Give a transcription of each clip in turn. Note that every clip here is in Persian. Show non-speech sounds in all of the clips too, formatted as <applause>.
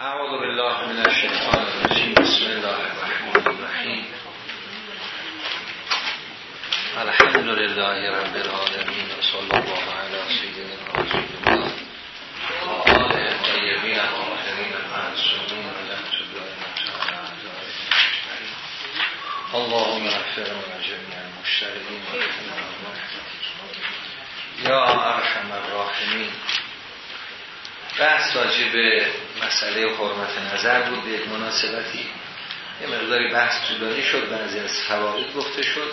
اعوذ بالله من الشیطان الرجیم بسم الله الرحمن الرحیم الحمد لله رب العالمین و صلی الله علی سیدنا رسول الله و آل طیبین الطاهرین المعصومین و لعنت اللهم اغفر لنا جميع المشتركين یا ارحم الراحمین بحث راجع به مسئله حرمت نظر بود به یک مناسبتی. یه مقداری بحث طولانی شد بعضی از فواید گفته شد.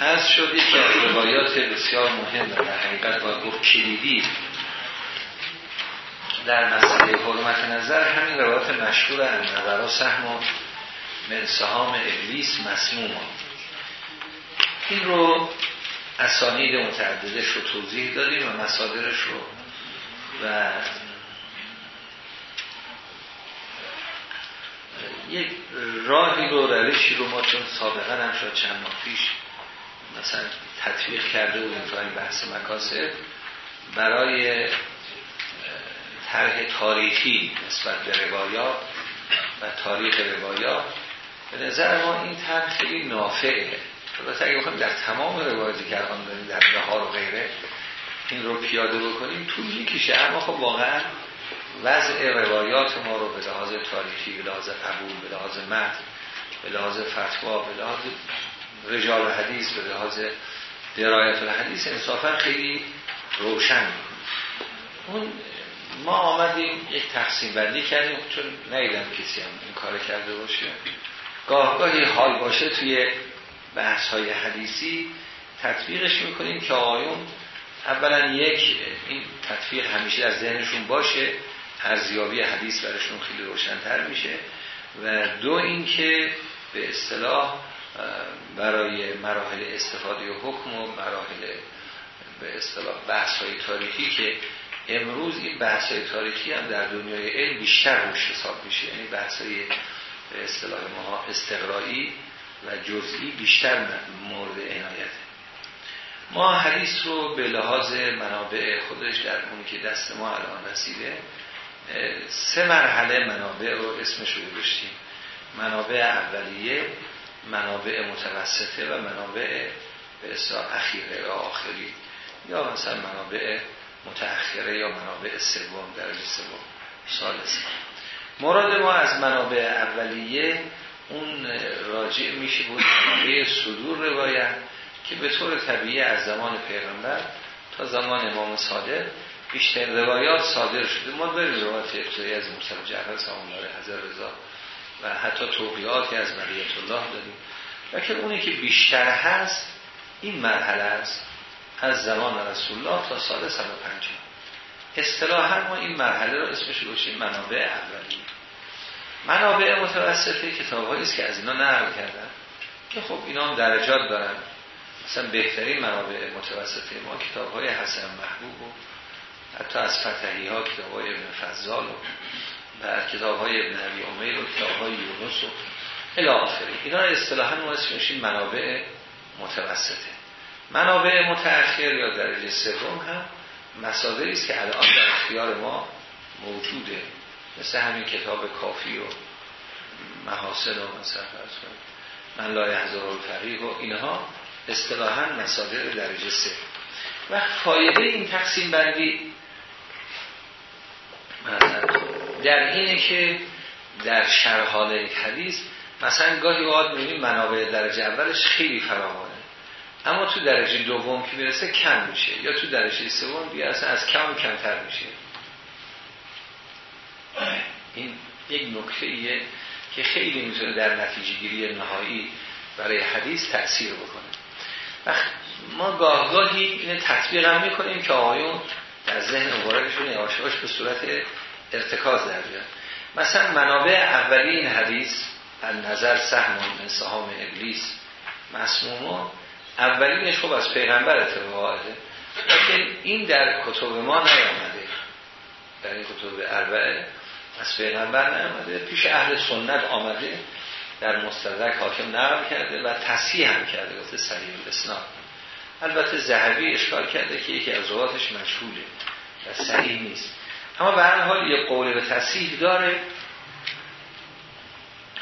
هست شد یکی از روایات بسیار مهم و در حقیقت باید گفت کلیدی در مسئله حرمت نظر. همین روایات مشهور نظرها سهم و من سهام ابلیس مسموم. این رو اسانید متعددش رو توضیح دادیم و مصادرش رو و یک راهی رو روشی رو ما چون سابقا هم شد چند ماه پیش مثلا تطبیق کرده بودیم تو این بحث مکاسب برای طرح تاریخی نسبت به روایات و تاریخ روایات به نظر ما این طرح خیلی نافعه. البته اگه بخوایم در تمام روایاتی که الان داریم در بهار و غیره این رو پیاده بکنیم طول می‌کشه. اما خب واقعا وضع روایات ما رو به لحاظ تاریخی به لحاظ قبول به لحاظ متن به لحاظ فتوا به لحاظ رجال حدیث به لحاظ درایت الحدیث انصافا خیلی روشن. اون ما آمدیم یک تقسیم بندی کردیم چون نیدم کسی هم این کار کرده باشه. گاه گاهی حال باشه توی بحث های حدیثی تطبیقش می‌کنیم که آقایون اولا یک این تطبیق همیشه از ذهنشون باشه ارزیابی حدیث برشون خیلی روشنتر میشه و دو اینکه به اصطلاح برای مراحل استفاده و حکم و مراحل به اصطلاح بحث های تاریخی که امروز این بحث های تاریخی هم در دنیای علم بیشتر روش حساب میشه. یعنی بحث های به اصطلاح ما استقرایی و جزئی بیشتر مورد عنایت. ما حدیث رو به لحاظ منابع خودش در اون که دست ما الان رسیده سه مرحله منابع رو اسمش رو گذاشتیم. منابع اولیه منابع متوسطه و منابع به اخیره و آخری. یا مثلا منابع متأخره یا منابع سوم درجه سوم سالس مراد ما از منابع اولیه اون راجع میشه بود منابع صدور روایت که به طور طبیعی از زمان پیغمبر تا زمان امام صادق بیشتر روایات صادر شده. ما داریم روایات ابتدایی از موسی جعفر سلام الله حضرت رضا و حتی توقیاتی از مریت الله داریم. لیکن اونی که بیشتر هست این مرحله است از زمان رسول الله تا سال 150 اصطلاحا ما این مرحله رو اسمش رو منابع اولیه. منابع متوسطه کتاب است که از اینا نقل کردن که خب اینا هم درجات دارن. مثلا بهترین منابع متوسطه ما کتاب های حسن محبوب و حتی از فتحی ها کتاب های ابن فضال و بعد کتاب های ابن عبی امیر و کتاب های یونس و الاخری اینا اصطلاحا ما اسمش منابع متوسطه. منابع متأخر یا درجه سوم هم مصادری است که الان در اختیار ما موجوده. مثل همین کتاب کافی و محاسن و مثلا من لا یحضر الفقیه و اینها اصطلاحا مصادر درجه سه. و فایده این تقسیم بندی در اینه که در شرحال یک حدیث مثلا گاهی اوقات می‌بینیم منابع درجه اولش خیلی فراوانه. اما تو درجه دوم که می‌رسه کم میشه. یا تو درجه سوم دیگه اصلا از کم کمتر میشه. این یک نکته ایه که خیلی می‌تونه در نتیجه گیری نهایی برای حدیث تأثیر بکنه. و ما گاه گاهی تطبیق هم می‌کنیم که آقایون در ذهن مبارکشون یواشواش به صورت ارتکاز در بیاد. مثلا منابع اولی این حدیث از نظر سهم من سهام ابلیس مسموم اولینش خب از پیغمبر اتفاقاته لیکن این در کتب ما نیامده. در این کتب اربعه از پیغمبر نیامده. پیش اهل سنت آمده. در مستدرک حاکم نقل کرده و تصحیح هم کرده. گفته صحیح الاسناد. البته ذهبی اشکال کرده که یکی از رواتش مشهوله و صحیح نیست. اما به هر حال یه قول به تصحیح داره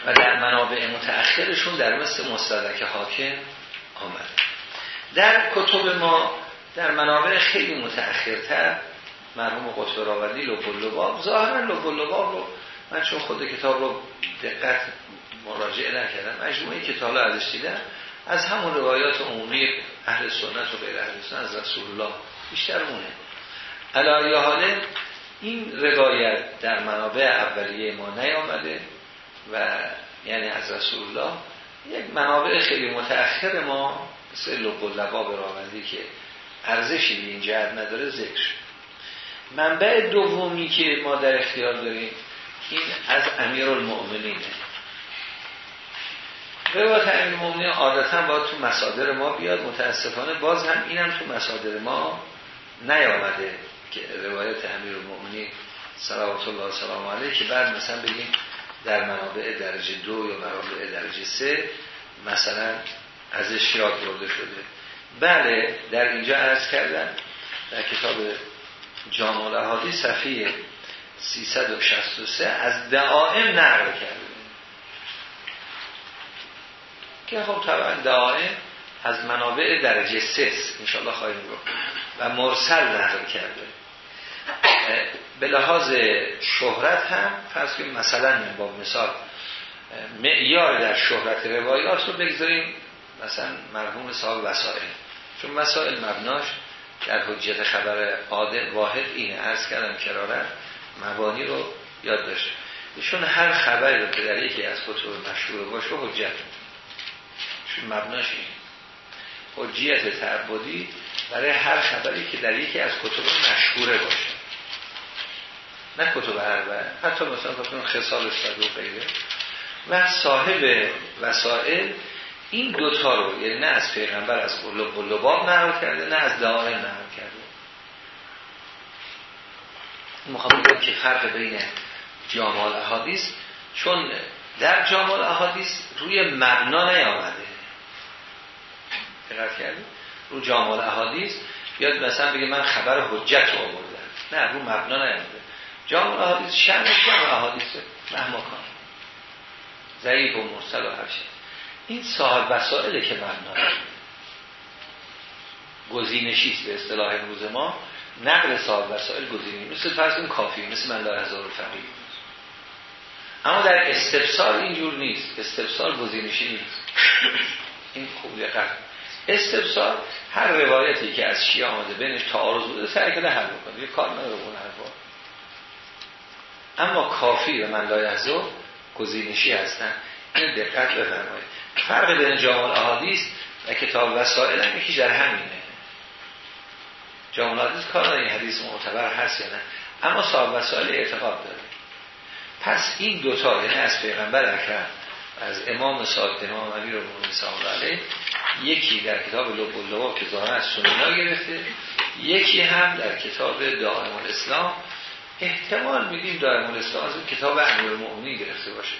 و در منابع متأخرشون در مثل مستدک حاکم آمده در کتب ما در منابع خیلی متأخرتر مرحوم قطب راوردی لباب ظاهرا لباب رو من چون خود کتاب رو دقت مراجعه نکردم مجموعه کتاب رو ازش دیدم. از همون روایات عمومی اهل سنت و غیر اهل سنت از رسول الله بیشتر اونه. علایه حاله این روایت در منابع اولیه ما نیامده و یعنی از رسول الله یک منابع خیلی متأخر ما مثل لب و لباب راوندی که ارزشی به این جهت نداره ذکر منبع دومی که ما در اختیار داریم این از امیر المؤمنینه روایت امیر المؤمنین عادتا باید تو مسادر ما بیاد. متاسفانه باز هم اینم تو مسادر ما نیامده که روایت امیر المؤمنین صلوات الله سلام علیه که بعد مثلا بگیم در منابع درجه دو یا منابع درجه سه مثلا ازش یاد برده شده. بله در اینجا عرض کردن در کتاب جامع الاحادی صفحه 363 از دعائم نقل کرده. که خب طبعا دعائم از منابع درجه سس انشاءالله خواهیم رو و مرسل نقل کرده. به لحاظ شهرت هم فرض کنیم مثلا با مثال معیار در شهرت روایات رو بگذاریم مثلا مرحوم صاحب وسائل. چون مسائل مبناش در حجت خبر عادل واحد اینه ارز کردم کرارن مبانی رو یاد داشته چون هر خبری رو که در یکی از کتب مشهور باشه حجت مبناش اینه حجیت تعبدی برای هر خبری که در یکی از کتب مشهوره باشه. نه کتب اربعه حتی مثلا کتب خصال استاد و غیره. و صاحب وسائل این دوتا رو یعنی نه از پیغمبر از قلوب و لباب نقل کرده نه از دائم نقل کرده. می‌خوام بگم که فرق بین جامال احادیث چون در جامال احادیث روی مبنا نیامده. دقت کردی. رو جامال احادیث بیاد مثلا بگه من خبر حجت رو آوردم. نه رو مبنا نیامده. جامال احادیث شأنش جامال احادیث مهما کن. ضعیف و مرسل و هر این صاحب وسائله که مبنا گزینشیست به اصطلاح امروز ما. نقل صاحب وسائل گزینی مثل فرض این کافی مثل من در هزار فقیر اما در استفسار اینجور نیست. استفسار گزینشی نیست. این خوب دقت استفسار هر روایتی که از شیعه آمده بینش تعارض بوده سعی کنه حل بکنه. یه کار نداره اون حرفا. اما کافی و من لای گزینشی هستن. این دقت بفرمایید. فرق بین جامع احادیث و کتاب وسائل هم یکی در همینه. جامع احادیث کار این حدیث معتبر هست یا نه. اما صاحب وسائل اعتقاد داره. پس این دوتا یعنی از پیغمبر اکرم از امام صادق امام امیر و علیه. یکی در کتاب لب و که ظاهرا از سنینا گرفته یکی هم در کتاب دائم الاسلام. احتمال میدیم دائم الاسلام از کتاب امیر المؤمنین گرفته باشه.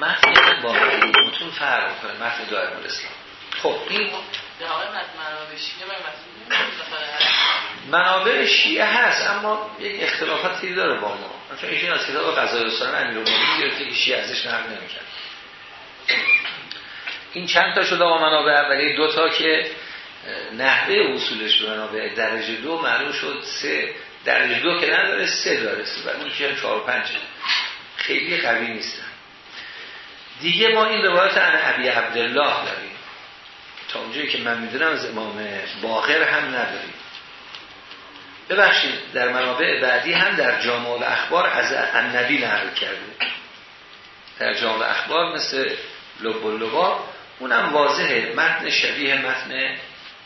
متن با متون فرق کنه متن دائم الاسلام. خب این منابع شیعه هست اما یک اختلافاتی داره با ما. چون ایشون از کتاب قضای رسالان امیر المومنین گرفته که شیعه ازش نقل نمی‌کرد این چند تا شده با منابع اولی دو تا که نحوه وصولش به منابع درجه دو معلوم شد سه درجه دو که نداره سه داره. و اون که چهار و پنج. خیلی قوی نیستن. دیگه ما این روایت عن عبی عبدالله داریم. تا اونجایی که من می‌دونم از امام باقر هم نداریم. ببخشید در منابع بعدی هم در جامع اخبار از النبی نقل کرده در جامع اخبار مثل لب و اونم واضحه متن شبیه متن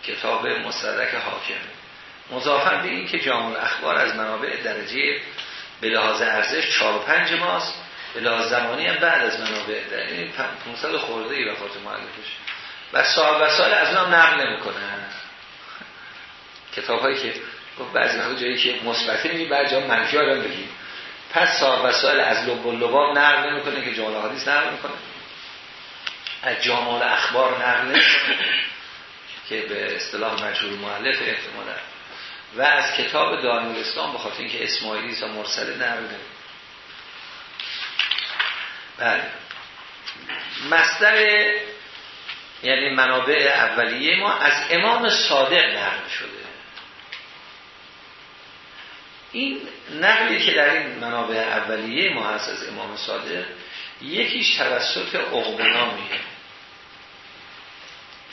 کتاب مصدق حاکم. مضافن به این که جامع اخبار از منابع درجه به لحاظ ارزش 4 و 5 ماست به لحاظ زمانی هم بعد از منابع این 500 خورده ای وفات مؤلفش. و صاحب وسائل از اونم نقل نمی‌کنن. کتاب هایی که بعضی وقت جایی که مثبتی میگی بعضی جا منفی ها بگیم پس صاحب وسائل از لب و لباب نقل نمی‌کنه که جامعه حدیث نقل می‌کنه. از جامعه اخبار نقل که به اصطلاح مجهول مؤلف احتمالا. و از کتاب دارم الاسلام به خاطر اینکه اسماعیلی و مرسله نقل بله. مصدر یعنی منابع اولیه ما از امام صادق نقل شده. این نقلی که در این منابع اولیه ما هست از امام صادق یکیش توسط اقبنامیه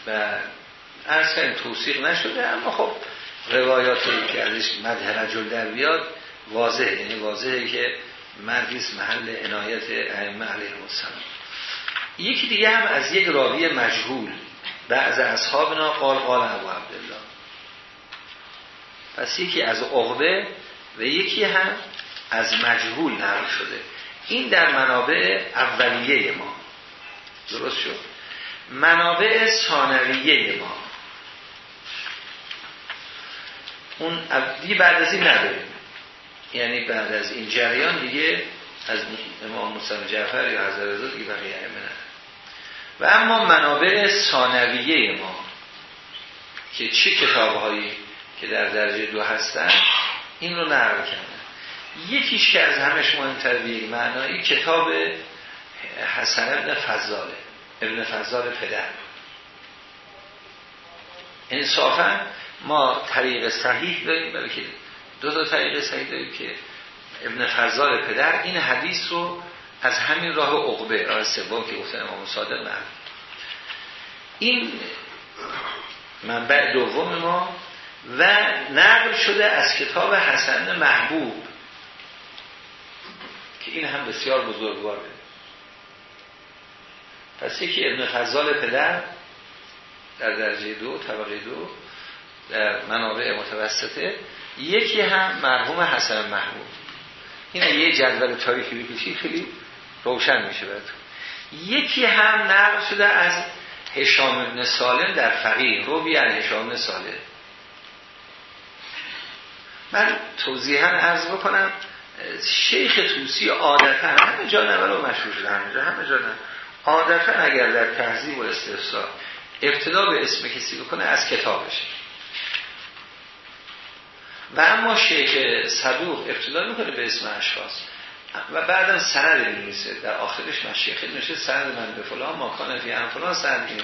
و ارز کنیم توصیق نشده اما خب روایاتی که ازش مده در بیاد واضحه. یعنی واضحه که مردیس محل عنایت ائمه علیه السلام. یکی دیگه هم از یک راوی مجهول بعض اصحابنا قال قال ابو عبدالله. پس یکی از عقبه و یکی هم از مجهول نقل شده. این در منابع اولیه ما. درست شد؟ منابع ثانویه ما. اون دی بعد از این نداریم. یعنی بعد از این جریان دیگه از امام موسی جعفر یا حضرت رضا دیگه بقیه ائمه و اما منابع ثانویه ما که چه کتابهایی که در درجه دو هستن این رو نقل کردن. یکیش که از همش مهمتر به معنایی کتاب حسن ابن فضاله. ابن فضال پدر. انصافا ما طریق صحیح داریم بلکه دو تا طریق صحیح داریم که ابن فضال پدر این حدیث رو از همین راه عقبه راه سوم که گفتن امام صادق نه این منبع دوم ما و نقل شده از کتاب حسن محبوب. که این هم بسیار بزرگواره. پس یکی ابن فضال پدر در درجه دو طبقه دو در منابع متوسطه یکی هم مرحوم حسن محبوب. این یه جدول تاریخی بکشی خیلی روشن میشه براتون. یکی هم نقل شده از هشام ابن سالم در فقیه رو بیان هشام ابن سالم. من توضیحا عرض بکنم شیخ توسی عادتا همه جا نمه رو مشهور شده همه جا همه جا عادتا اگر در تحضیب و استفسار ابتدا به اسم کسی بکنه از کتابش. و اما شیخ صدوق ابتدا می‌کنه به اسم اشخاص. و بعدا سند میمیسه در آخرش شیخ نشه سند من به فلان ما کانه فی هم فلان سند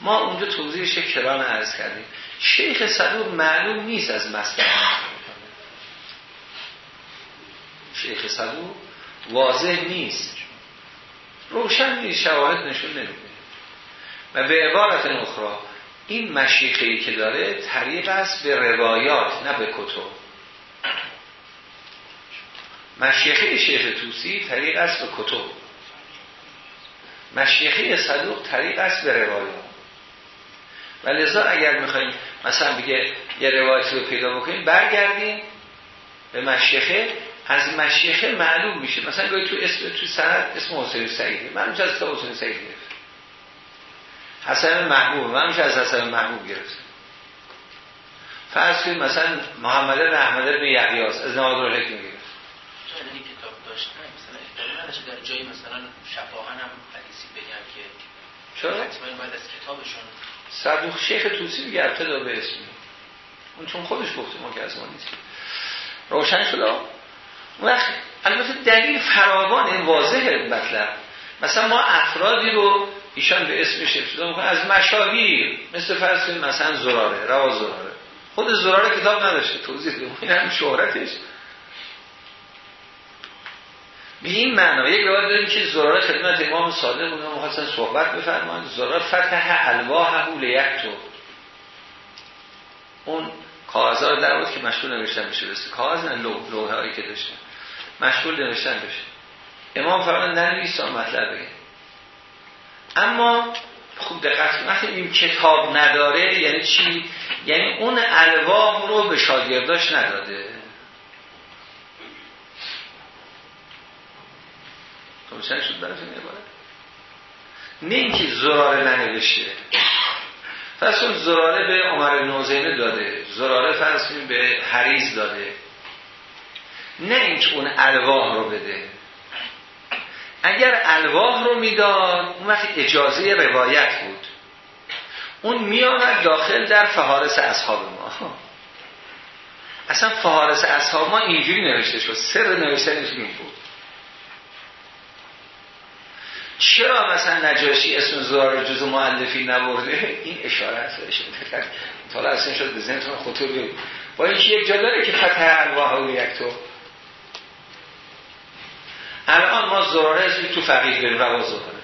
ما اونجا توضیحش کران عرض کردیم. شیخ صدوق معلوم نیست از مصدر. شیخ صدوق واضح نیست. روشن نیست شواهد نشون نمیده. و به عبارت اخرى این مشیخه که داره طریق است به روایات نه به کتب. مشیخه شیخ توسی طریق است به کتب. مشیخه صدوق طریق است به روایات. و لذا اگر می‌خوایم مثلا بگه یه روایتی رو پیدا بکنیم برگردیم به مشیخه از مشیخه معلوم میشه. مثلا گاهی تو اسم تو سند اسم حسین سعیده من میشه از حسین سعید گرفت حسن محبوب. من میشه از حسن محبوب گرفت فرض کنید مثلا محمد بن احمد بن یحیاس از نوادر الحکم گرفت این کتاب داشتن مثلا در جایی مثلا شفاهن هم حدیثی بگن که چرا؟ حتما باید از کتابشون صدوق شیخ توسی میگه ابتدا به اسمی اون چون خودش گفته ما که از ما نیست. روشن شده وقت البته دلیل فراوان واضحه مطلب. مثلا ما افرادی رو ایشان به اسمش ابتدا می‌کنه از مشاهیر مثل فرض مثلا زراره روا زراره. خود زراره کتاب نداشته توضیح دیدم این هم شهرتش. به این معنا یک روایت داریم که زراره خدمت امام صادق اونها مخواستن صحبت بفرمایند زراره فتح الواح تو اون کاغذها رو در که مشغول نوشتن بشه بسید کاغذ نه لوحه هایی که داشتن. مشغول نوشتن بشه. امام فرمان ننویس مطلب بگه. اما خوب دقت وقتی این کتاب نداره یعنی چی؟ یعنی اون الواح رو به شاگرداش نداده. روشن شد براتون عبارت؟ نه اینکه زراره ننوشته. پس زراره به عمر نوزینه داده. زراره فرض به حریز داده. نه اینکه اون الواح رو بده. اگر الواح رو می‌داد اون وقت اجازه روایت بود اون میآمد داخل در فهارس اصحاب ما. <laughs> اصلا فهارس اصحاب ما اینجوری نوشته شد سر نوشتنش این بود. چرا مثلا نجاشی اسم زرار جز معلفی نبرده؟ این اشاره است. <laughs> حالا اصلا شد به ذهنتون خطور با اینکه یک جا داره که فتح الواح و یک تو الان ما زراره از تو فقیه بریم روا زراره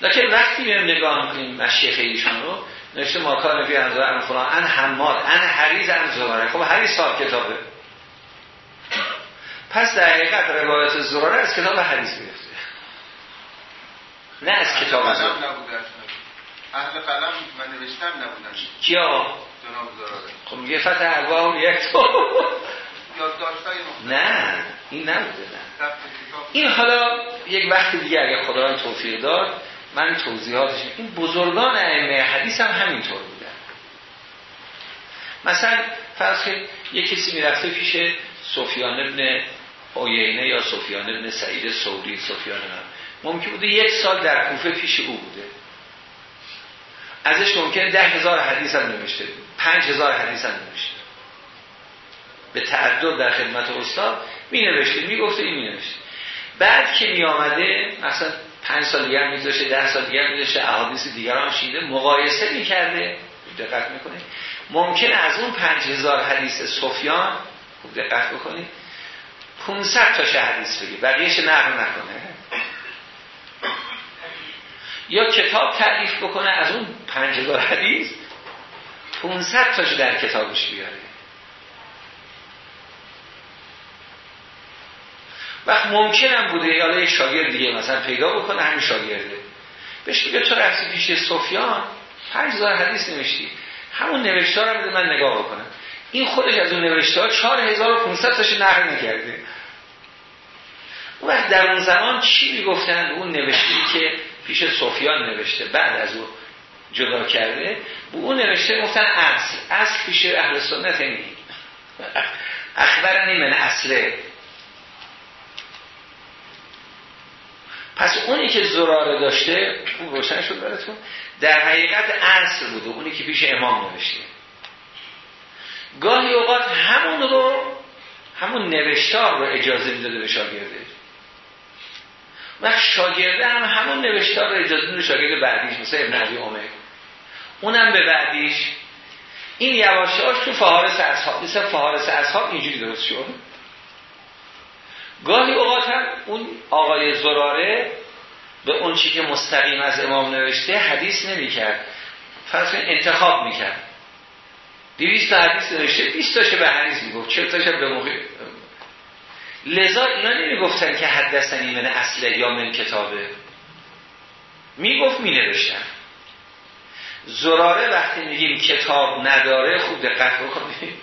لیکن وقتی میرم نگاه می‌کنیم مشیخ ایشان رو نوشته ماکان فی انزار ان فلان ان حماد ان حریز ان زراره خب حریز صاحب کتابه. پس در حقیقت روایت زراره از کتاب حریز گرفته نه از کتاب از اهل قلم من نوشتم نبودن. کیا؟ جناب زراره خب میگه فتح الواح یک تو. نه این نه. این حالا یک وقت دیگه اگر خداوند توفیق داد من توضیحاتش این بزرگان ائمه حدیث هم همینطور بودن مثلا فرض کنید یک کسی می‌رفته پیش سفیان ابن عیینه یا سفیان ابن سعید سوری سفیان ابن ممکن بوده یک سال در کوفه پیش او بوده. ازش ممکنه ده هزار حدیث هم نوشته پنج هزار حدیث هم نوشته به تعدد در خدمت استاد می نوشته می گفته این می نوشته بعد که می آمده مثلا پنج سال دیگر می داشته ده سال دیگر می داشته احادیث دیگر هم شیده مقایسه می کرده دقت می‌کنه ممکنه از اون پنج هزار حدیث سفیان خوب دقت بکنید 500 تا حدیث بگی بقیهش نقل نکنه؟ یا کتاب تعریف بکنه از اون 5000 حدیث 500 تاش در کتابش بیاره. وقت ممکنم بوده یا یه شاگرد دیگه مثلا پیدا بکنه همین شاگرده. بهش میگه تو رفتی پیش سفیان 5000 حدیث نوشتی. همون نوشتار رو من نگاه بکنم. این خودش از اون نوشتار 4500 تاش نقل نکرده. اون وقت در اون زمان چی می‌گفتن اون نوشتی که پیش سفیان نوشته بعد از او جدا کرده به اون نوشته گفتن اصل. اصل پیش اهل سنت نمی اخبرنی من اصله. پس اونی که زراره داشته اون روشن شد براتون در حقیقت اصل بوده اونی که پیش امام نوشته. گاهی اوقات همون رو همون نوشتار رو اجازه می‌داده به شاگرده. و شاگرده هم همون نوشتار رو اجازه میده شاگرد بعدیش مثل ابن عبی عمر. اونم به بعدیش. این یواشاش تو فهارس اصحاب مثل فهارس اصحاب اینجوری درست شد. گاهی اوقات هم اون آقای زراره به اون چی که مستقیم از امام نوشته حدیث نمی‌کرد. فرض انتخاب می‌کرد. دیویست تا حدیث نوشته 20 تاشه به حدیث می‌گفت 40 تاشه به موقع لذا اینا نمی‌گفتن که حدثنی من اصله یا من کتابه. می‌گفت مینوشتن. زراره وقتی میگیم کتاب نداره خوب دقت بکنید.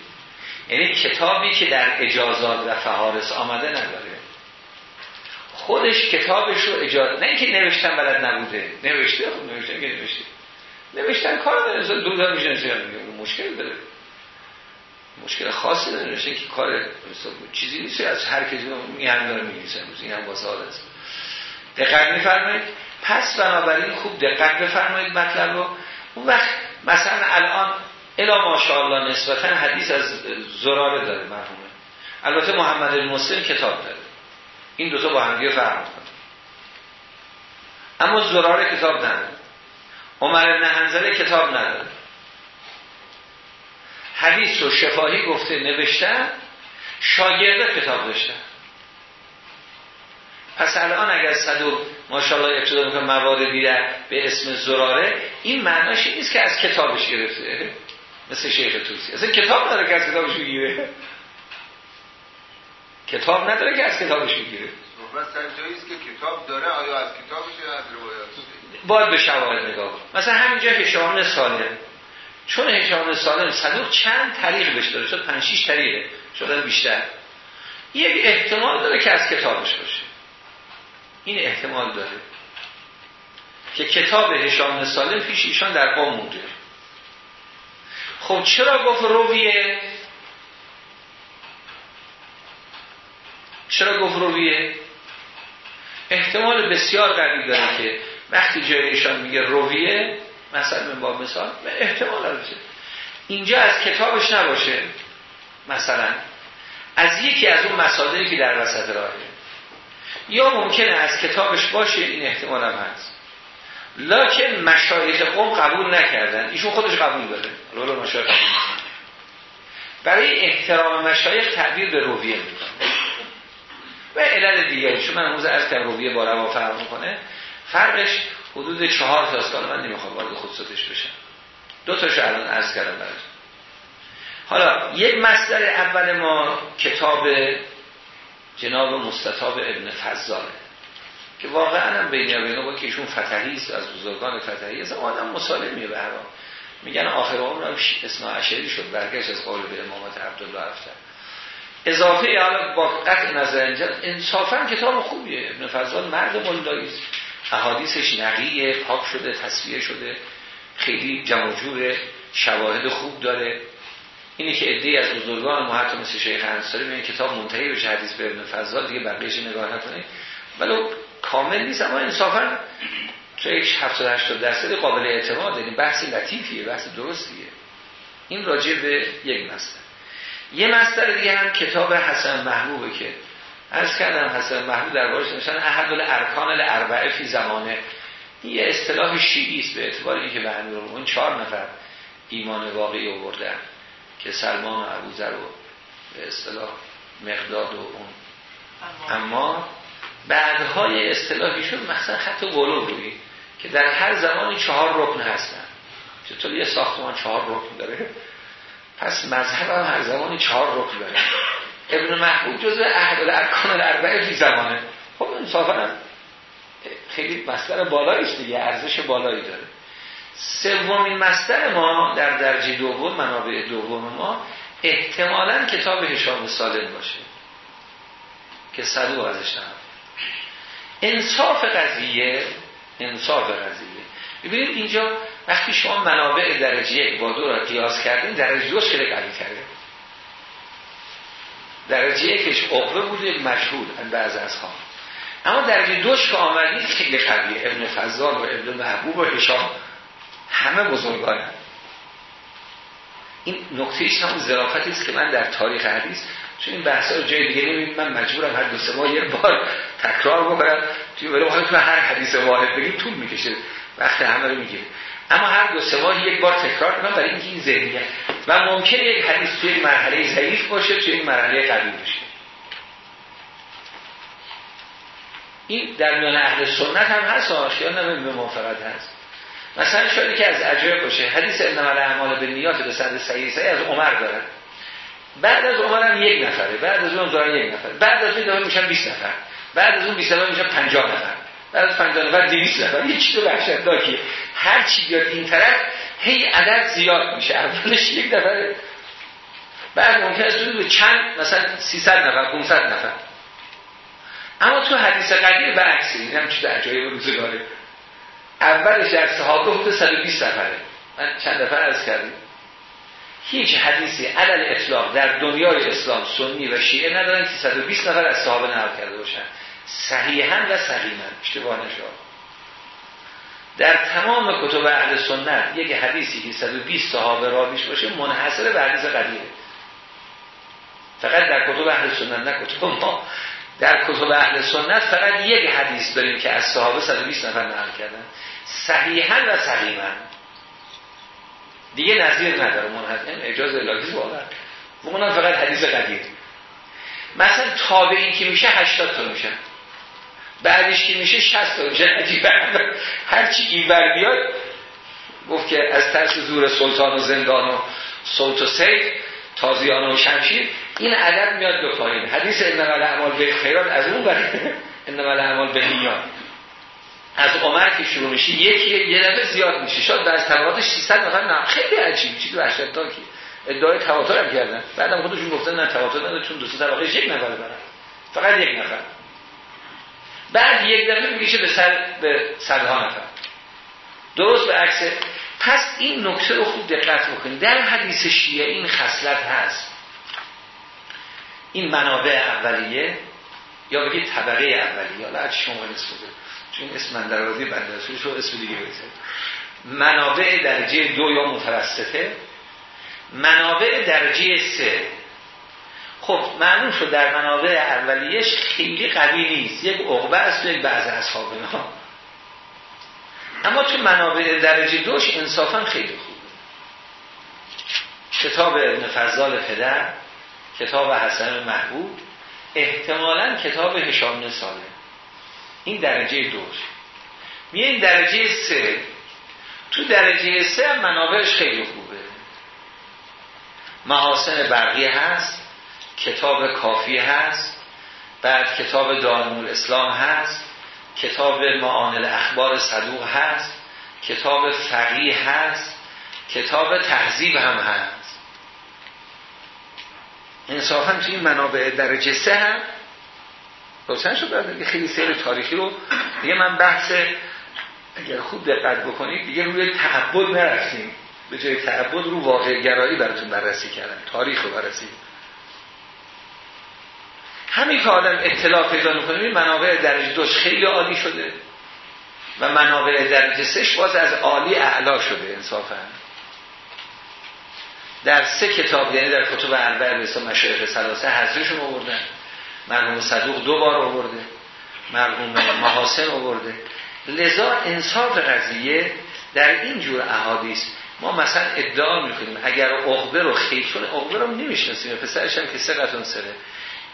یعنی کتابی که در اجازات و فهارس آمده نداره. خودش کتابش رو اجازه نه اینکه نوشتن بلد نبوده. نوشته خب نوشتن که نوشته. نوشتن کار داره. دو دار میشه مشکل داره. مشکل خاصی داره. نوشته که کار چیزی نیست. از هر کسی این داره میگیسه این هم واسه است. دقت میفرمایید. پس بنابراین خوب دقت بفرمایید مطلب رو. اون وقت مثلا الان الا ماشاءالله نسبتا حدیث از زراره داره مرحومه. البته محمد المسلم کتاب داره. این دو تا با هم فرق اما زراره کتاب نداره. عمر ابن حنظله کتاب نداره. حدیث رو شفاهی گفته نوشتن شاگرده کتاب داشتن پس الان اگر صدوق ماشاءالله ابتدا می‌کنه موارد دیگر به اسم زراره این معناش نیست که از کتابش گرفته. مثل شیخ توسی. اصلا کتاب نداره که از کتابش بگیره. کتاب نداره که از کتابش بگیره. که کتاب داره آیا از کتابش یا از روایات؟ باید به شواهد نگاه مثلا همینجا هشام سالم چون هشام سالم صدوق چند طریق بهش داره شد؟ 5 6 طریقه. شدن بیشتر. یک احتمال داره که از کتابش باشه. این احتمال داره. که کتاب هشام سالم پیش ایشان در قوم مونده خب چرا گفت رویه؟ چرا گفت رویه؟ احتمال بسیار قوی داره که وقتی جای ایشان میگه رویه مثلا با مثال احتمال هست اینجا از کتابش نباشه مثلا از یکی از اون مصادری که در وسط راهه. یا ممکنه از کتابش باشه این احتمال هم هست. لکن مشایخ قوم قبول نکردن. ایشون خودش قبول داره. رولا مشایخ قبول برای احترام مشایخ تعبیر به رویه می‌کنه. و علل دیگری چون من امروز از که رویه با روا فرق می‌کنه. فرقش حدود چهار تا سال من نمی‌خوام وارد خودساتش بشم. دو تاشو الان عرض کردم براتون. حالا یک مصدر اول ما کتاب جناب مستطاب ابن فضاله. که واقعا هم بین بین با که ایشون فتحی است از بزرگان فتحی است. آدم مسالمیه به هر میگن آخر عمر هم اسنا عشری شد برگشت از قول به امامت عبدالله رفتن. اضافه حالا با قطع نظر اینجا انصافا کتاب خوبیه. ابن فضال مرد مولایی احادیثش نقیه پاک شده تصویه شده. خیلی جمع شواهد خوب داره. اینی که ادعی از بزرگان ما حتی مثل شیخ انصاری به کتاب منتهی بشه حدیث به ابن فضال دیگه بقیه‌اش نگاه نکنید. ولو کامل نیست اما انصافا تو یک 70 80 درصد قابل اعتماد یعنی بحث لطیفیه بحث درستیه. این راجع به یک مستر یه مستر دیگه هم کتاب حسن محبوبه که از کردم حسن محبوب در بارش نوشتن احد الارکان الاربعه فی زمانه. این یه اصطلاح شیعی است به اعتبار اینکه به امیر اون چهار نفر ایمان واقعی آوردن که سلمان و ابوذر و به اصطلاح مقداد و اون. اما بعدهای اصطلاحیشون مثلا خط قلوب روی که در هر زمانی چهار رکن هستن. چطور یه ساختمان چهار رکن داره؟ پس مذهب هم هر زمانی چهار رکن داره. ابن محبوب جزء اهل الارکان الاربعه فی زمانه. خب انصافا خیلی مصدر بالایی دیگه ارزش بالایی داره. سومین مصدر ما در درجه دوم منابع دوم ما احتمالا کتاب هشام سالم باشه که صدوق ازش نهار انصاف قضیه انصاف قضیه. ببینید اینجا وقتی شما منابع درجه یک با دو را قیاس کردین درجه دوش خیلی قوی کرده. درجه یکش عقبه بود یک مشهود بعض از ها اما درجه دوش که آمدید خیلی قویه. ابن فضال و ابن محبوب و هشام همه بزرگان این نقطه ایش هم ظرافتی است که من در تاریخ حدیث چون این بحثا رو جای دیگه نمید من مجبورم هر دو سه ماه یه بار تکرار بکنم. توی ولی تو هر حدیث واحد بگیم طول می‌کشه. وقت همه رو می‌گیره. اما هر دو سه ماه یک بار تکرار کنم برای اینکه این ذهنیت. و ممکن یک حدیث توی مرحله ضعیف باشه توی یک مرحله قوی باشه. این در میان اهل سنت هم هست آشیان نمیم به موافقت هست. مثلا شاید که از عجایب باشه. حدیث انما الاعمال به نیات به سند صحیح از عمر داره بعد از عمر هم یک نفره بعد از اون دارن یک نفر بعد از اون دارن میشن 20 نفر. بعد از اون 20 نفر میشن 50 نفر. بعد از 50 نفر 200 نفر. یه چیز وحشتناکه هر چی بیاد این طرف هی عدد زیاد میشه. اولش یک نفره بعد ممکن است به چند مثلا 300 نفر 500 نفر. اما تو حدیث قدیر برعکسه. این هم چیز عجایب روزگاره. اولش در صحابه حدود 120 نفره. من چند دفعه عرض کردیم هیچ حدیثی علل اطلاق در دنیای اسلام سنی و شیعه ندارن که 120 نفر از صحابه نقل کرده باشن. صحیحا و صحیحا اشتباه نشد. در تمام کتب اهل سنت یک حدیثی که 120 صحابه راویش باشه منحصر به حدیث قدیره فقط در کتب اهل سنت نه کتب ما. در کتب اهل سنت فقط یک حدیث داریم که از صحابه 120 نفر نقل کردن. صحیحا و صحیحا دیگه نظیر نداره منحصر اجازه الهی واقعا اونم فقط حدیث قدیر مثلا تابعین که میشه 80 تا میشه. بعدش که میشه 60 تا میشه. عجیبه هر چی بیاد گفت که از ترس زور سلطان و زندان و صوت و سید تازیان و شمشیر این عدد میاد به پایین. حدیث انما الاعمال به خیرات از اون برای <laughs> انما الاعمال به نیات از عمر که شروع میشه یکی یه دفعه زیاد میشه. شاید در طبقاتش 300 نفر نه. خیلی عجیب چیز وحشتناکی. ادعای تواتر هم کردن. بعدم خودشون گفتن نه تواتر نداره چون دو سه طبقه یک نفر برن. فقط یک نفر. بعد یک دفعه میشه به سر به صدها نفر. درست به عکس. پس این نکته رو خوب دقت بکنید. در حدیث شیعه این خصلت هست. این منابع اولیه یا بگید طبقه اولیه؟ حالا از شما نسبت. چون اسم در بنده رو اسم دیگه بگید منابع درجه دو یا متوسطه. منابع درجه سه. خب معلوم شد در منابع اولیش خیلی قوی نیست. یک عقبه است یک بعض اصحاب ما اما تو منابع درجه دوش انصافا خیلی خوبه. کتاب ابن پدر کتاب حسن محبوب احتمالا کتاب هشام ساله این درجه دوش این درجه سه. تو درجه سه منابعش خیلی خوبه. محاسن برقی هست کتاب کافی هست بعد کتاب دانمول اسلام هست کتاب معانل اخبار صدوق هست کتاب فقیه هست کتاب تهذیب هم هست. انصافا توی این منابع درجه سه هم روشن شد. خیلی سیر تاریخی رو دیگه من بحث اگر خوب دقت بکنید دیگه روی تعبد نرفتیم به جای تعبد رو واقع گرایی براتون بررسی کردن تاریخ رو بررسی. همین که آدم اطلاع پیدا می‌کنه منابع درجه دوش خیلی عالی شده و منابع درجه سش باز از عالی اعلا شده انصافا. در سه کتاب یعنی در کتب اربع مثل مشایخ سلاسه حضرشون آوردن مرحوم صدوق دو بار آورده مرحوم محاسن آورده. لذا انصاف قضیه در این جور احادیث ما مثلا ادعا می‌کنیم اگر عقبه رو خیلی چون عقبه رو نمی‌شناسیم پسرش هم که سقتون سره.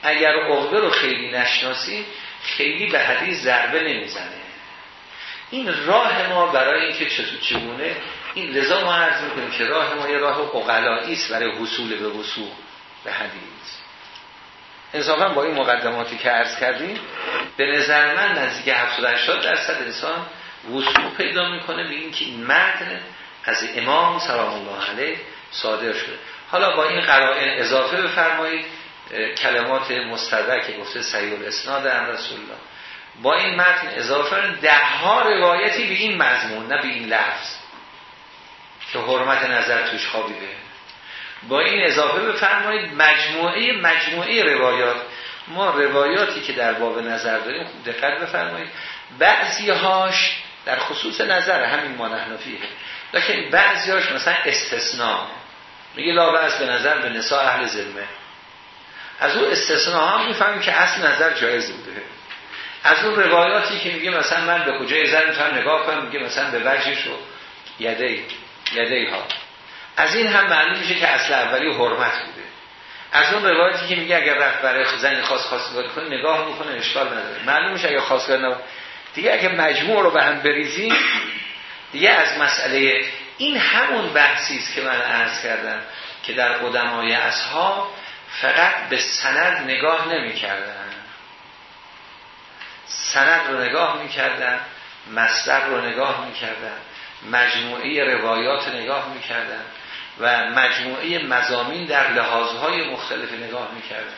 اگر عقبه رو خیلی نشناسیم خیلی به حدیث ضربه نمی‌زنه. این راه ما برای اینکه چگونه؟ این لذا ما عرض می‌کنیم که راه ما یه راه است برای حصول به وصول به حدیث. انصافا با این مقدماتی که عرض کردیم به نظر من نزدیک 70 80 درصد انسان وصول پیدا می‌کنه به اینکه این متن از امام سلام الله علیه صادر شده. حالا با این قرائن اضافه بفرمایید کلمات مستدر که گفته سیول الاسناد ان رسول الله با این متن اضافه ده ها روایتی به این مضمون نه به این لفظ که حرمت نظر توش خوابیده. با این اضافه بفرمایید مجموعه مجموعه روایات. ما روایاتی که در باب نظر داریم خوب دقت بفرمایید. بعضی هاش در خصوص نظر همین ما نحنفیه لیکن بعضی هاش مثلا استثناء. میگه لا به نظر به نساء اهل ذمه. از اون استثناء هم می‌فهمیم که اصل نظر جایز بوده. از اون روایاتی که میگه مثلا من به کجای زن می‌تونم نگاه کنم میگه مثلا به وجهش و یده یده ها از این هم معلوم میشه که اصل اولی حرمت بوده. از اون روایتی که میگه اگر رفت برای زن خاص خواستگاری کنه نگاه می‌کنه اشکال نداره. معلوم میشه اگر خواستگاری نبود دیگه اگه مجموع رو به هم بریزیم دیگه از مسئله این همون بحثی است که من عرض کردم که در قدمای اصحاب فقط به سند نگاه نمی کردن سند رو نگاه می کردن مصدر رو نگاه می کردن مجموعه روایات نگاه می کردن و مجموعه مزامین در لحاظهای مختلف نگاه می کردن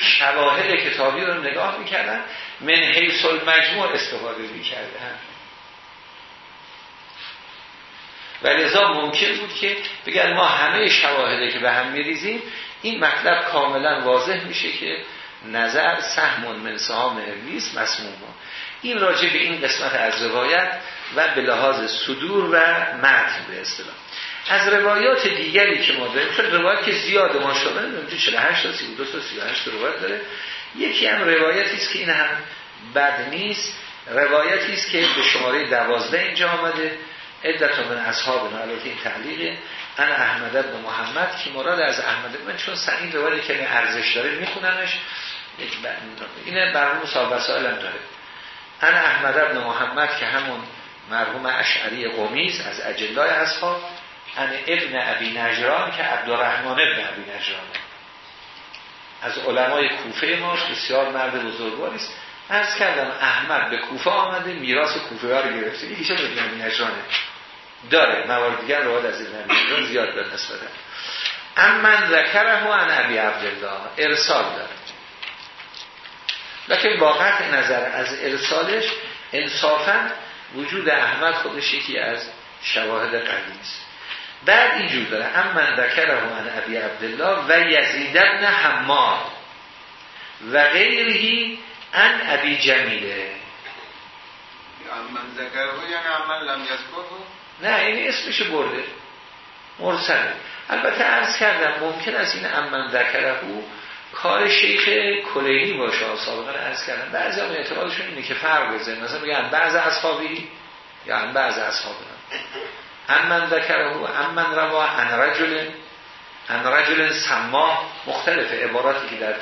شواهد کتابی رو نگاه می کردن من حیث المجموع استفاده می کردن و لذا ممکن بود که بگن ما همه شواهده که به هم میریزیم این مطلب کاملا واضح میشه که نظر سهمون من سهام ابلیس مسموم این راجع به این قسمت از روایت و به لحاظ صدور و متن به اصطلاح. از روایات دیگری که ما داریم چون روایت که زیاد ما شده نمی‌دونم 48 تا 32 تا 38 روایت داره. یکی هم روایتی است که این هم بد نیست. روایتی است که به شماره 12 اینجا آمده. عدت من اصحاب البته این تعلیقه. انا احمد بن محمد که مراد از احمد من چون سعین روایتی که ارزش داره میخوننش اینه برای صاحب وسائل هم داره. انا احمد بن محمد که همون مرحوم اشعری قومیز از اجلای اصحاب. ان ابن ابی نجران که عبدالرحمن ابن ابی نجرانه از علمای کوفه ما بسیار مرد بزرگواری است. عرض کردم احمد به کوفه آمده میراث کوفه ها رو گرفته. این ایشون ابن ابی نجرانه. داره. موارد دیگر رواد از ابن ابی نجران زیاد به نسبته امن ذکره و ان ابی عبدالله. ارسال داره. لکن با قطع نظر از ارسالش انصافا وجود احمد خودش یکی از شواهد قدیم است. بعد اینجور داره. هم من ذکره من ابی عبدالله و یزید ابن حماد و غیرهی ان ابی جمیله. من ذکره یعنی عمل لم نه این اسمش برده. مرسله البته عرض کردم ممکن است این امن ذکره کار شیخ کلینی باشه سابقا عرض کردم. بعضی هم اعتقادشون اینه که فرق بزنه. مثلا میگن بعض اصحابی؟ یا ان بعض اصحابنا ان من ذکره ان من روا ان رجل ان رجل سما مختلف عباراتی که در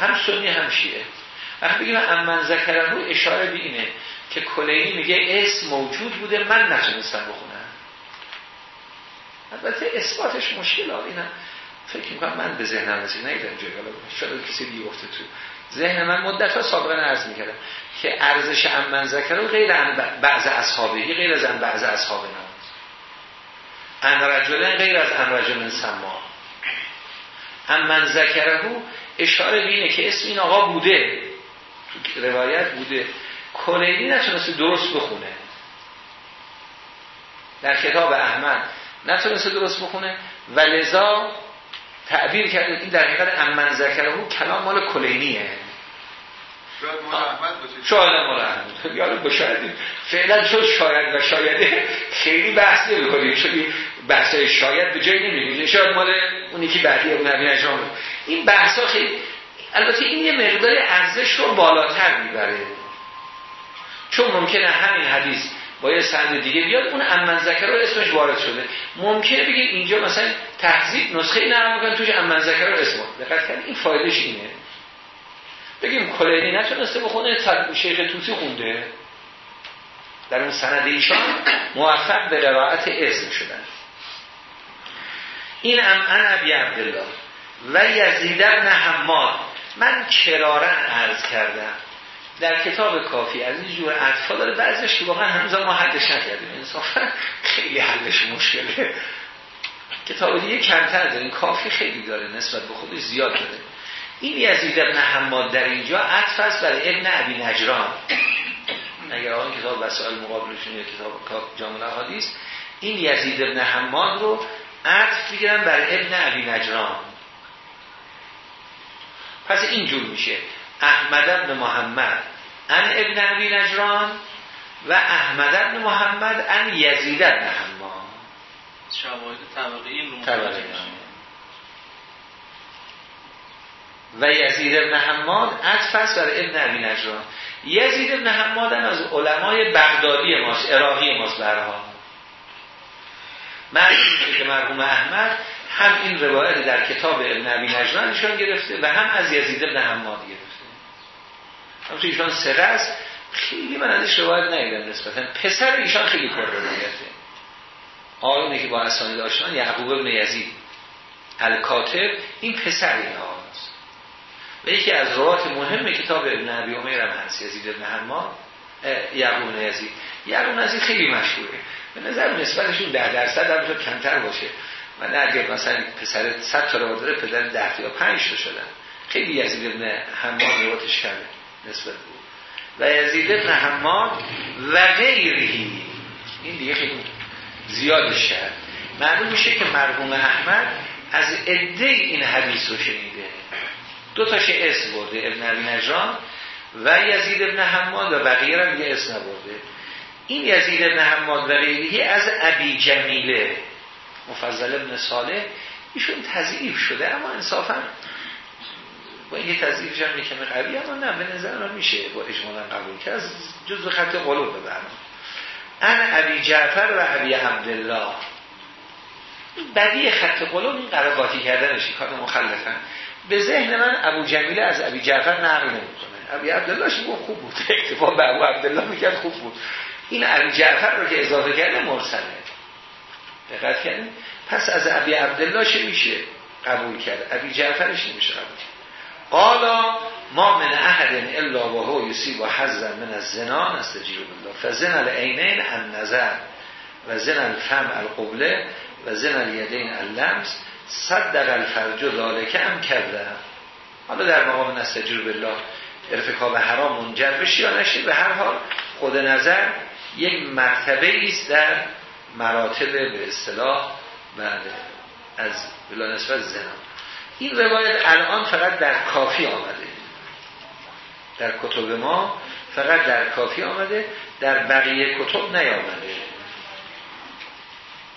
هم سنی هم شیعه. وقتی بگیم ان من ذکره اشاره به اینه که کلینی میگه اسم موجود بوده من نتونستم بخونم. البته اثباتش مشکل اینم فکر می‌کنم من به ذهنم رسید. نیدم جای حالا شاید کسی دیگه گفته تو. ذهن من مدت ها سابقا عرض می‌کردم که ارزش امن ذکر غیر عن بعض اصحابه غیر از بعض اصحاب نماز ان رجلن غیر از ان رجلن سما. امن ذکره اشاره بینه که اسم این آقا بوده. تو روایت بوده. کلینی نتونسته درست بخونه. در کتاب احمد نتونسته درست بخونه. و لذا تعبیر کرده این در حقیقت امن ذکره کلام مال کلینیه شاید مال احمد یعنی با شاید فعلا چون شاید و شایده. خیلی بحث نمی کنیم شدی بحث شاید به جایی نمی شاید مال اونی که بعدی اون نبی نجام این بحث ها خیلی البته این یه مقدار ارزش رو بالاتر می‌بره. چون ممکنه همین حدیث با یه سند دیگه بیاد اون امن رو اسمش وارد شده. ممکنه بگه اینجا مثلا تحضیب نسخه نرم بکن توش امن ذکر رو اسم دقت کنید این فایدهش اینه. بگیم کلینی نتونسته بخونه شیخ توسی خونده. در اون سند ایشان موفق به قرائت اسم شدن. این ام ان ابی عبدالله. و یزید ابن حماد. من کرارن عرض کردم. در کتاب کافی از این جور عطفا داره بعضیش که واقعا هنوز ما حلش نکردیم انصافا <laughs> خیلی حلش مشکله. کتاب دیگه کمتر داره کافی خیلی داره نسبت به خودش زیاد داره. این یزید ابن حماد در اینجا عطف است برای ابن عبی نجران. اگر آن کتاب وسائل مقابلشون یا کتاب جامعه حدیث این یزید ابن حماد رو عطف بگیرن برای ابن عبی نجران. پس اینجور میشه. احمد ابن محمد ان ابن عبی نجران و احمد ابن محمد ان یزید ابن حماد شواهد طبقه و یزید ابن حماد عطف است بر ابن عبی نجران. یزید ابن حماد از علمای بغدادی ماست عراقی ماست برها. معلوم که مرحوم احمد هم این روایت در کتاب ابن عبی نجران ایشان گرفته و هم از یزید ابن حماد گرفته. همچه ایشان سره است. خیلی من ازش روایت نیدم نسبتا. پسر ایشان خیلی پر روایته. آقایونه که با اسانی داشتن یعقوب ابن یزید الکاتب این پسر این آقاست و یکی از روایت مهم کتاب ابن عبی عمیر هم هست. یزید ابن حما یعقوب ابن یزید. یعقوب ابن یزید خیلی مشهوره. به نظر نسبتشون ده درصد هم شد کمتر باشه. من اگر مثلا پسر 100 تا رو داره پدر 10 یا 5 تا شدن. خیلی یزید ابن حماد روایتش کرده نسبت بود و یزید ابن حماد و غیرهی. این دیگه خیلی زیادش کرد معلوم میشه که مرحوم احمد از عده این حدیث رو شنیده. دو تاش اسم برده ابن عبی نجان و یزید ابن حماد و بقیه را دیگه اسم نبرده. این یزید ابن حماد و غیره از ابی جمیله مفضل ابن صالح ایشون تضعیف شده اما انصافا با این تضعیفش هم کمی قوی اما نه به نظر من میشه با اجمالا قبول که از جزء خط قلوب ببرم. ان ابی جعفر و ابی عبدالله. بدی خط قلوب این قرقاتی کردنش کار مخلفن. به ذهن من ابو جمیله از ابی جعفر نقل نمی‌کنه. ابی عبدالله شو خوب بود. <laughs> اکتفا به ابو عبدالله می‌کرد خوب بود. این ابی جعفر رو که اضافه کرده مرسله. دقت کردیم پس از ابی عبدالله میشه قبول کرد؟ ابی جعفرش نمیشه قبول کرد. قالا ما من احد الا و هو یصیب حظا من الزنا نستجیب بالله فزن العینین النظر و زن الفم القبله و زن الیدین اللمس صدق الفرج ذالک هم کرده حالا در مقام نستجیب بالله ارتکاب حرام منجر بشی یا نشی به هر حال خود نظر یک مرتبه است در مراتب به اصطلاح بعد از بلا نسبت این روایت الان فقط در کافی آمده. در کتب ما فقط در کافی آمده در بقیه کتب نیامده.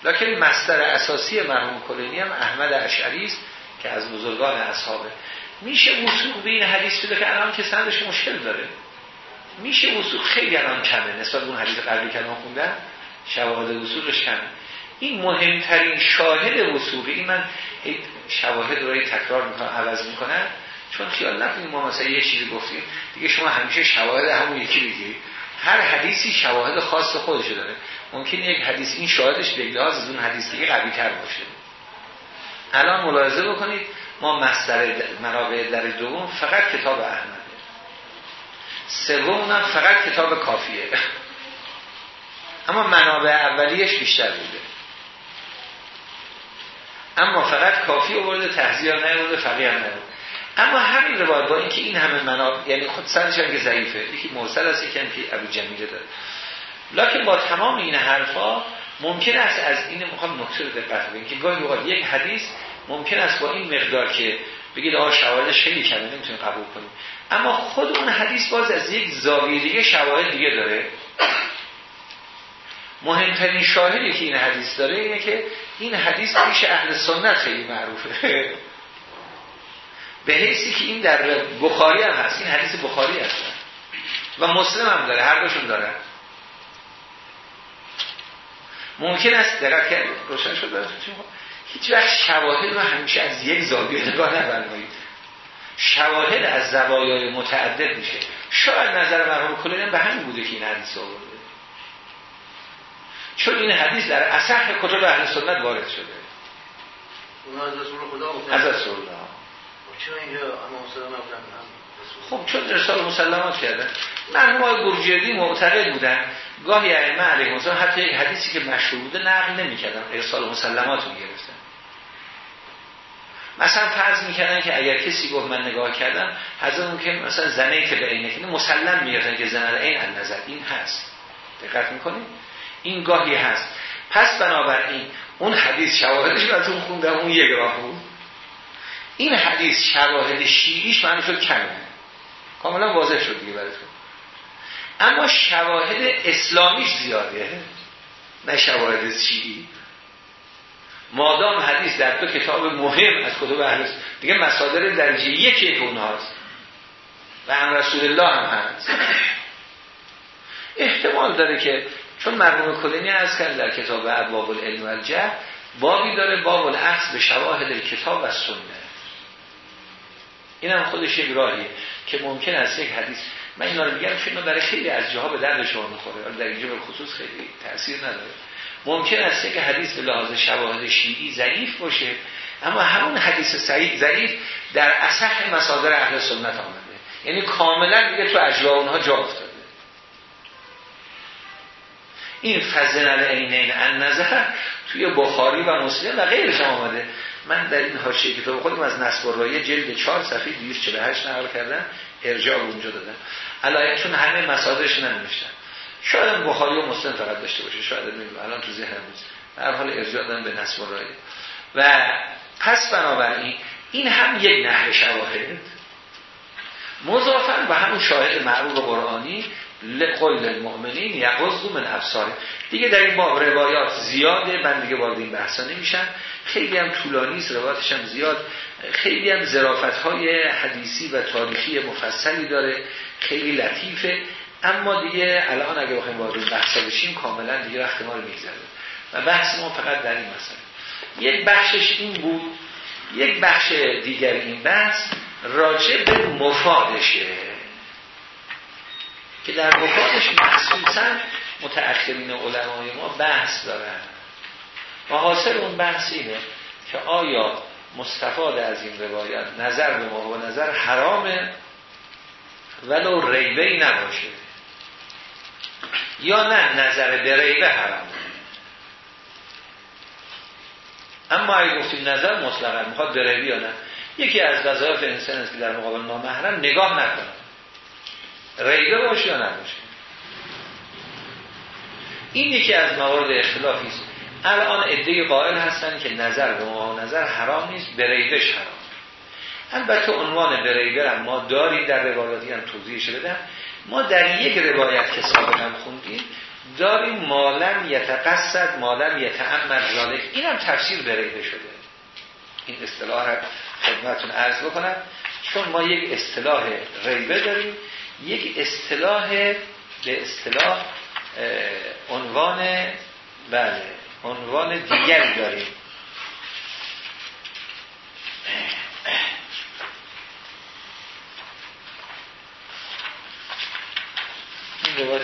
لکن مستر اساسی مرحوم کلینی هم احمد اشعری است که از بزرگان اصحابه. میشه وصول به این حدیث بده که الان که سندش مشکل داره. میشه وصول خیلی الان کمه. نسبت اون حدیث قبلی که الان خوندن شواهد وصولش کمه. این مهمترین شاهد وصول این من شواهد رو تکرار می‌کنم عوض می‌کنم. چون خیال نکنید ما مثلا یه چیزی گفتیم دیگه شما همیشه شواهد همون یکی بگیرید هر حدیثی شواهد خاص خودش داره. ممکن یک حدیث این شاهدش به از اون حدیث دیگه قوی تر باشه. الان ملاحظه بکنید ما مصدر منابع در دوم فقط کتاب احمده سوم فقط کتاب کافیه. اما منابع اولیش بیشتر بوده. اما فقط کافی آورده تحضیر نیورده فقیه هم نیورده. اما همین روایت با اینکه این همه منابع یعنی خود سرش هم که ضعیفه. یکی مرسل است یکی هم که ابو جمیله داره. لکن با تمام این حرفا ممکن است از این می‌خوام نکته رو دقت بگیم که گاهی اوقات یک حدیث ممکن است با این مقدار که بگید آقا شواهدش خیلی کمه نمی‌تونیم قبول کنیم. اما خود اون حدیث باز از یک زاویه شواهد دیگه داره. مهمترین شاهدی که این حدیث داره اینه که این حدیث پیش اهل سنت خیلی معروفه. <laughs> به حیثی که این در بخاری هم هست. این حدیث بخاری هست. و مسلم هم داره. هر دوشون داره. ممکن است دقت کرد روشن شد هیچ وقت شواهد رو همیشه از یک زاویه نگاه نبرمایید شواهد از زوایای متعدد میشه. شاید نظر مرحوم کلینم به همین بوده که این حدیث آورده. چون این حدیث در اصح کتب اهل سنت وارد شده. از رسول خدا از رسول الله چرا اینجا اما خب چون ارسال مسلمات کردن. مرحوم های گرجردی معتقد بودن. گاهی ائمه علیه حتی یک حدیثی که مشهور بوده نقل نمی‌کردن. ارسال مسلمات رو گرفتن. مثلا فرض می‌کردن که اگر کسی گفت من نگاه کردم حضرت ممکن مثلا زنه که به عینه مسلم میگردن که زنه این نظر این هست. دقت می‌کنید؟ این گاهی هست. پس بنابراین اون حدیث شواهدش براتون خوندم اون یک راه بود. این حدیث شواهد شیعیش معنی شد کمه. کاملا واضح شد دیگه براتون. اما شواهد اسلامیش زیاده نه شواهد شیعی. مادام حدیث در دو کتاب مهم از کتب اهل دیگه مصادر درجه یکی اونهاست و هم رسول الله هم هست. احتمال داره که چون مرحوم کلینی از کرد در کتاب ابواب العلم و الجه بابی داره باب الاخذ به شواهد کتاب و سنت. این هم خودش یک راهیه که ممکن است یک حدیث من اینا رو میگم چون برای خیلی از جاها به درد شما می‌خوره. در اینجا به خصوص خیلی تاثیر نداره. ممکن است که حدیث به لحاظ شواهد شیعی ضعیف باشه اما همون حدیث صحیح ضعیف در اصح مصادر اهل سنت آمده. یعنی کاملا دیگه تو اجزا اونها جا افتاده. این فزن العینین ان نظر توی بخاری و مسلم و غیرش آمده. من در این حاشیه کتاب خودم از نصب رایه جلد 4 صفحه 248 نقل کردم ارجاع اونجا دادم. علایه چون همه مصادرش ننوشتن. شاید بخاری و مسلم فقط داشته باشه شاید نمی‌دونم الان تو ذهنم نیست. در حال ارجاع دادم به نصب رایه و پس بنابراین این هم یک نهر شواهد. مضافن و همون شاهد معروف قرآنی لقل المؤمنین یغضوا من ابصار. دیگه در این باب روایات زیاده من دیگه وارد این بحثا نمیشم. خیلی هم طولانی است روایاتش هم زیاد. خیلی هم ظرافت های حدیثی و تاریخی مفصلی داره. خیلی لطیفه. اما دیگه الان اگه بخوایم وارد بحثا بشیم کاملا دیگه وقت ما رو میگذره و بحث ما فقط در این مسئله. یک بخشش این بود یک بخش دیگر این بحث راجع به مفادشه. که در مفادش مخصوصا متأخرین علمای ما بحث دارن. و حاصل اون بحث اینه که آیا مستفاد از این روایت نظر به ما و نظر حرامه ولو ریبه نباشه. یا نه نظر به حرامه اما اگه گفتیم نظر مطلقا می‌خواد به ریبه یا نه؟ یکی از وظایف انسان است که در مقابل نامحرم نگاه نکنه. ریبه باشه یا نباشه؟ این یکی از موارد اختلافی است. الان عده قائل هستن که نظر به ما نظر حرام نیست به ریبش حرام. البته عنوان به ریبه ما داریم در روایاتی هم توضیحش بدم ما در یک روایت که سابقا خوندیم داریم مالم یتقصد مالم یتعمد ذالک این هم تفسیر به ریبه شده. این اصطلاح خدمتون عرض بکنم. چون ما یک اصطلاح ریبه داریم یک اصطلاح به اصطلاح عنوان بله عنوان دیگری داریم.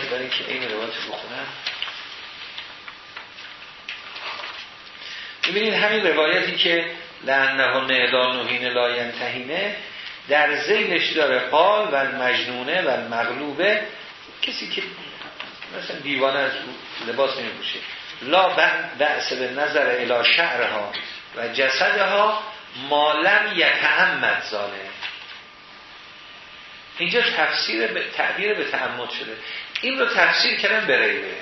روایت برای اینکه این روایت بخونم. ببینید همین روایتی که لعنه و لاین تهینه در زیلش داره قال و مجنونه و مغلوبه. کسی که مثلا دیوانه از لباس نمیپوشه. لا بأس به نظر الى شعرها و جسدها مالم یتعمد زاله اینجا تفسیر به تعبیر به تعمد شده. این رو تفسیر کردن بریبه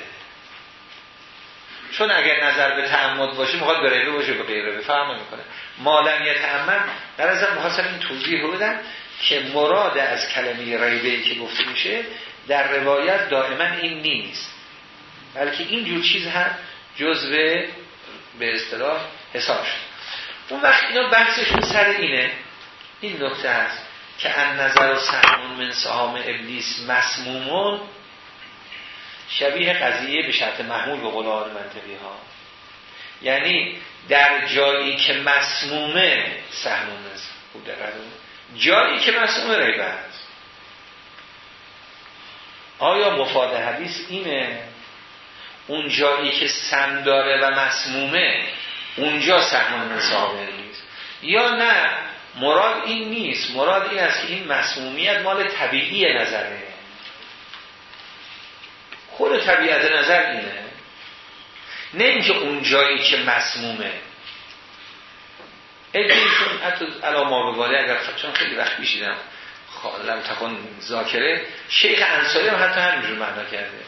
چون اگر نظر به تعمد باشه می‌خواد بریبه باشه به غیره. بفهم می‌کنه مالم یتعمد در از می‌خواستم این توضیح بدم که مراد از کلمه ریبه که گفته میشه در روایت دائما این نیست. بلکه این جور چیز هم جزء به اصطلاح حساب شد. اون وقت اینا بحثشون سر اینه. این نکته هست که ان نظر و سهمون من سهام ابلیس مسمومون شبیه قضیه به شرط محمول به قول منطقی ها یعنی در جایی که مسمومه سهمون خوب جایی که مسمومه ریبه هست آیا مفاد حدیث اینه؟ اون جایی که سم داره و مسمومه اونجا سهمون نصابه نیست. یا نه مراد این نیست. مراد این است که این مسمومیت مال طبیعی نظره. خود طبیعت نظر اینه. نه اینکه اون جایی که مسمومه. ادیشون حتی علامه به اگر چون خیلی وقت بیشیدم لم تکن ذاکره شیخ انصاری هم حتی همینجور معنا کرده.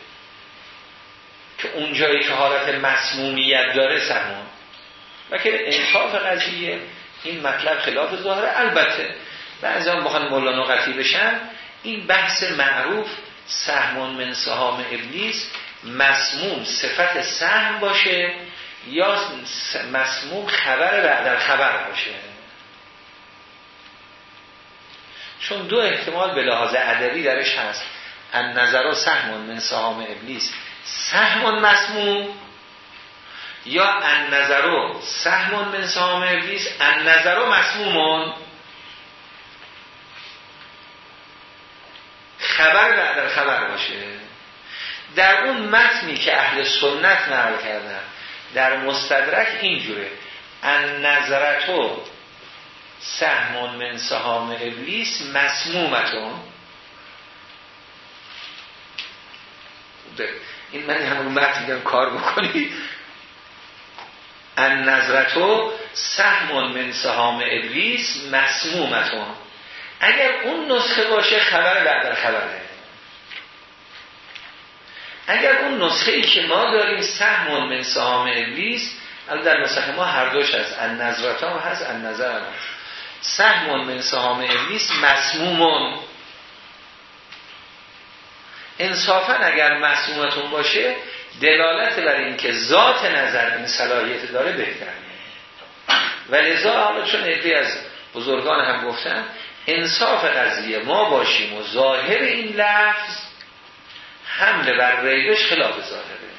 که اون جایی که حالت مسمومیت داره سمون. و که انصاف قضیه این مطلب خلاف ظاهره. البته بعضی هم بخوان مولانا قطعی بشن این بحث معروف سهمون من سهام ابلیس مسموم صفت سهم باشه یا مسموم خبر بعد خبر باشه. چون دو احتمال به لحاظ ادبی درش هست. ان نظر و سهمون من سهام ابلیس سهمون مسموم یا ان نظر و سهمون من سهام ابلیس ان نظر مسمومون. خبر بعد خبر باشه. در اون متنی که اهل سنت نقل کردن در مستدرک اینجوره. ان نظرتو سهمون من سهام ابلیس مسمومتون. این من همون متن کار بکنی. ان نظرتو سهمون من سهام ابلیس مسمومتون. اگر اون نسخه باشه خبر بعد خبره اگر اون نسخه ای که ما داریم سهمون من سهام ابلیس در نسخه ما هر دوش هست. ان نظرت هم هست ان نظر هم هست سهمون من سهام ابلیس مسمومون انصافا اگر مسمومتون باشه دلالت بر اینکه ذات نظر این صلاحیت داره بهتره. و لذا حالا چون ادهی از بزرگان هم گفتن انصاف قضیه ما باشیم و ظاهر این لفظ حمله بر ریبش خلاف ظاهره.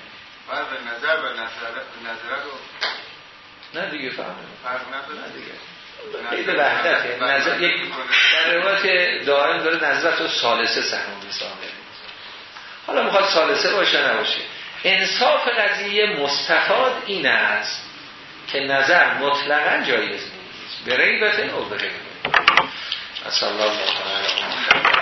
فرق نظر و نظر رو نه دیگه فرق نه دیگه. خیلی وحدته. نظر یک در روایت دائم داره نظرت و سالسه سهم میسامه حالا می‌خواد سالسه باشه نباشه. انصاف قضیه مستفاد این است که نظر مطلقا جایز نیست. به ریبت او به ریبت اصلا الله